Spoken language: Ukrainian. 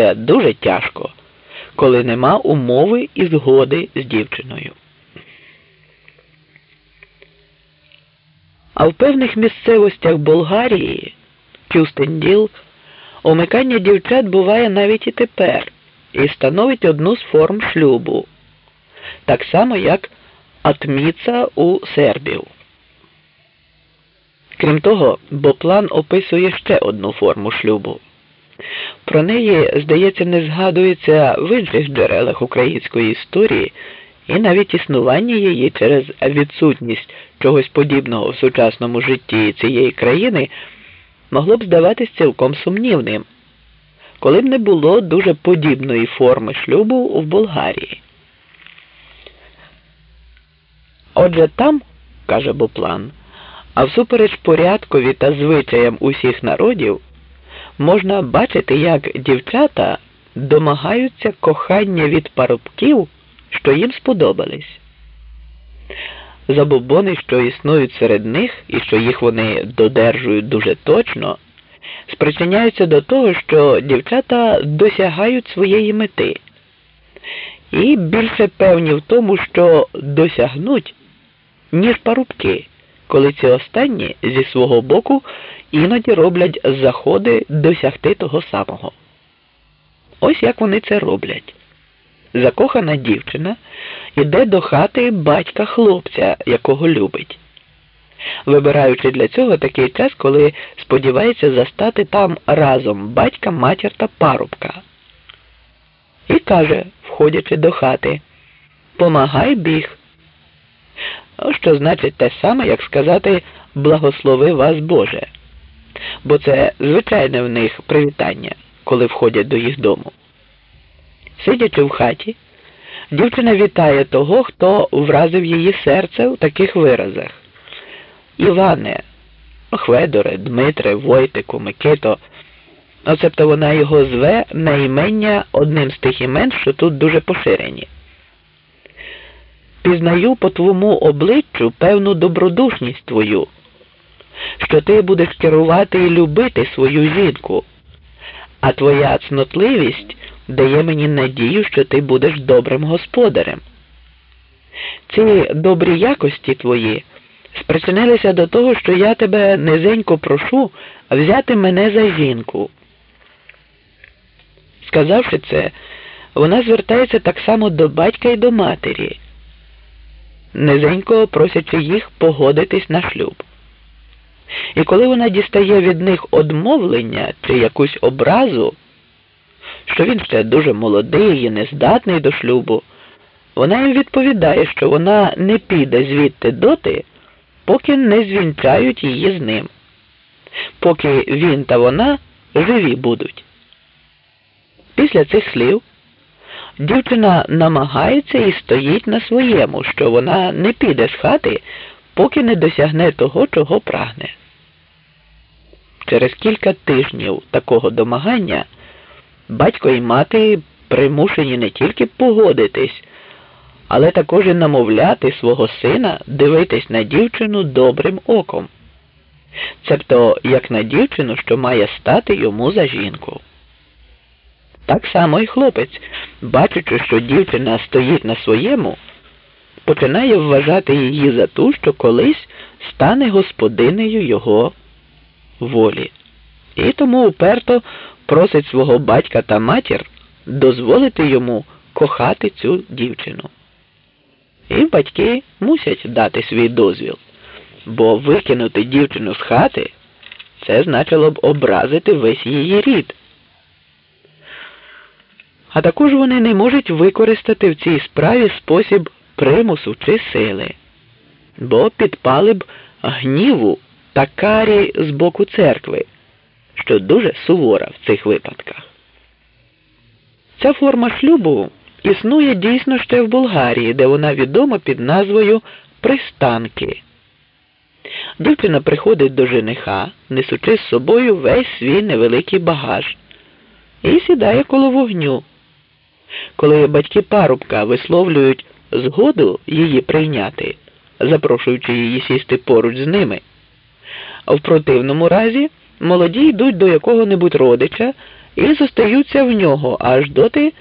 це дуже тяжко, коли нема умови і згоди з дівчиною. А в певних місцевостях Болгарії, Кюстенділ, умикання дівчат буває навіть і тепер і становить одну з форм шлюбу, так само як атміца у сербів. Крім того, Боплан описує ще одну форму шлюбу. Про неї, здається, не згадується в інших джерелах української історії і навіть існування її через відсутність чогось подібного в сучасному житті цієї країни могло б здаватись цілком сумнівним, коли б не було дуже подібної форми шлюбу в Болгарії. Отже, там, каже Боплан, а всупереч порядкові та звичаям усіх народів, можна бачити, як дівчата домагаються кохання від парубків, що їм сподобались. Забобони, що існують серед них і що їх вони додержують дуже точно, спричиняються до того, що дівчата досягають своєї мети і більше певні в тому, що досягнуть, ніж парубки коли ці останні зі свого боку іноді роблять заходи досягти того самого. Ось як вони це роблять. Закохана дівчина йде до хати батька хлопця, якого любить, вибираючи для цього такий час, коли сподівається застати там разом батька, матір та парубка. І каже, входячи до хати, помагай біг що значить те саме, як сказати благослови вас Боже, бо це звичайне в них привітання, коли входять до їх дому. Сидячи в хаті, дівчина вітає того, хто вразив її серце в таких виразах. Іване, Хведоре, Дмитре, Войтику, Микито. Оцебто вона його зве на імення одним з тих імен, що тут дуже поширені пізнаю по твому обличчю певну добродушність твою, що ти будеш керувати і любити свою жінку, а твоя цнотливість дає мені надію, що ти будеш добрим господарем. Ці добрі якості твої спричинилися до того, що я тебе низенько прошу взяти мене за жінку. Сказавши це, вона звертається так само до батька і до матері низенько просячи їх погодитись на шлюб. І коли вона дістає від них одмовлення чи якусь образу, що він ще дуже молодий і нездатний до шлюбу, вона їм відповідає, що вона не піде звідти доти, поки не звінчають її з ним, поки він та вона живі будуть. Після цих слів Дівчина намагається і стоїть на своєму, що вона не піде з хати, поки не досягне того, чого прагне. Через кілька тижнів такого домагання батько і мати примушені не тільки погодитись, але також і намовляти свого сина дивитись на дівчину добрим оком, цебто як на дівчину, що має стати йому за жінку. Так само і хлопець, бачачи, що дівчина стоїть на своєму, починає вважати її за ту, що колись стане господинею його волі. І тому уперто просить свого батька та матір дозволити йому кохати цю дівчину. І батьки мусять дати свій дозвіл, бо викинути дівчину з хати це значило б образити весь її рід а також вони не можуть використати в цій справі спосіб примусу чи сили, бо підпали б гніву та карі з боку церкви, що дуже сувора в цих випадках. Ця форма шлюбу існує дійсно ще в Болгарії, де вона відома під назвою пристанки. Дівчина приходить до жениха, несучи з собою весь свій невеликий багаж, і сідає коло вогню коли батьки парубка висловлюють згоду її прийняти, запрошуючи її сісти поруч з ними. В противному разі молоді йдуть до якого-небудь родича і зостаються в нього аж доти,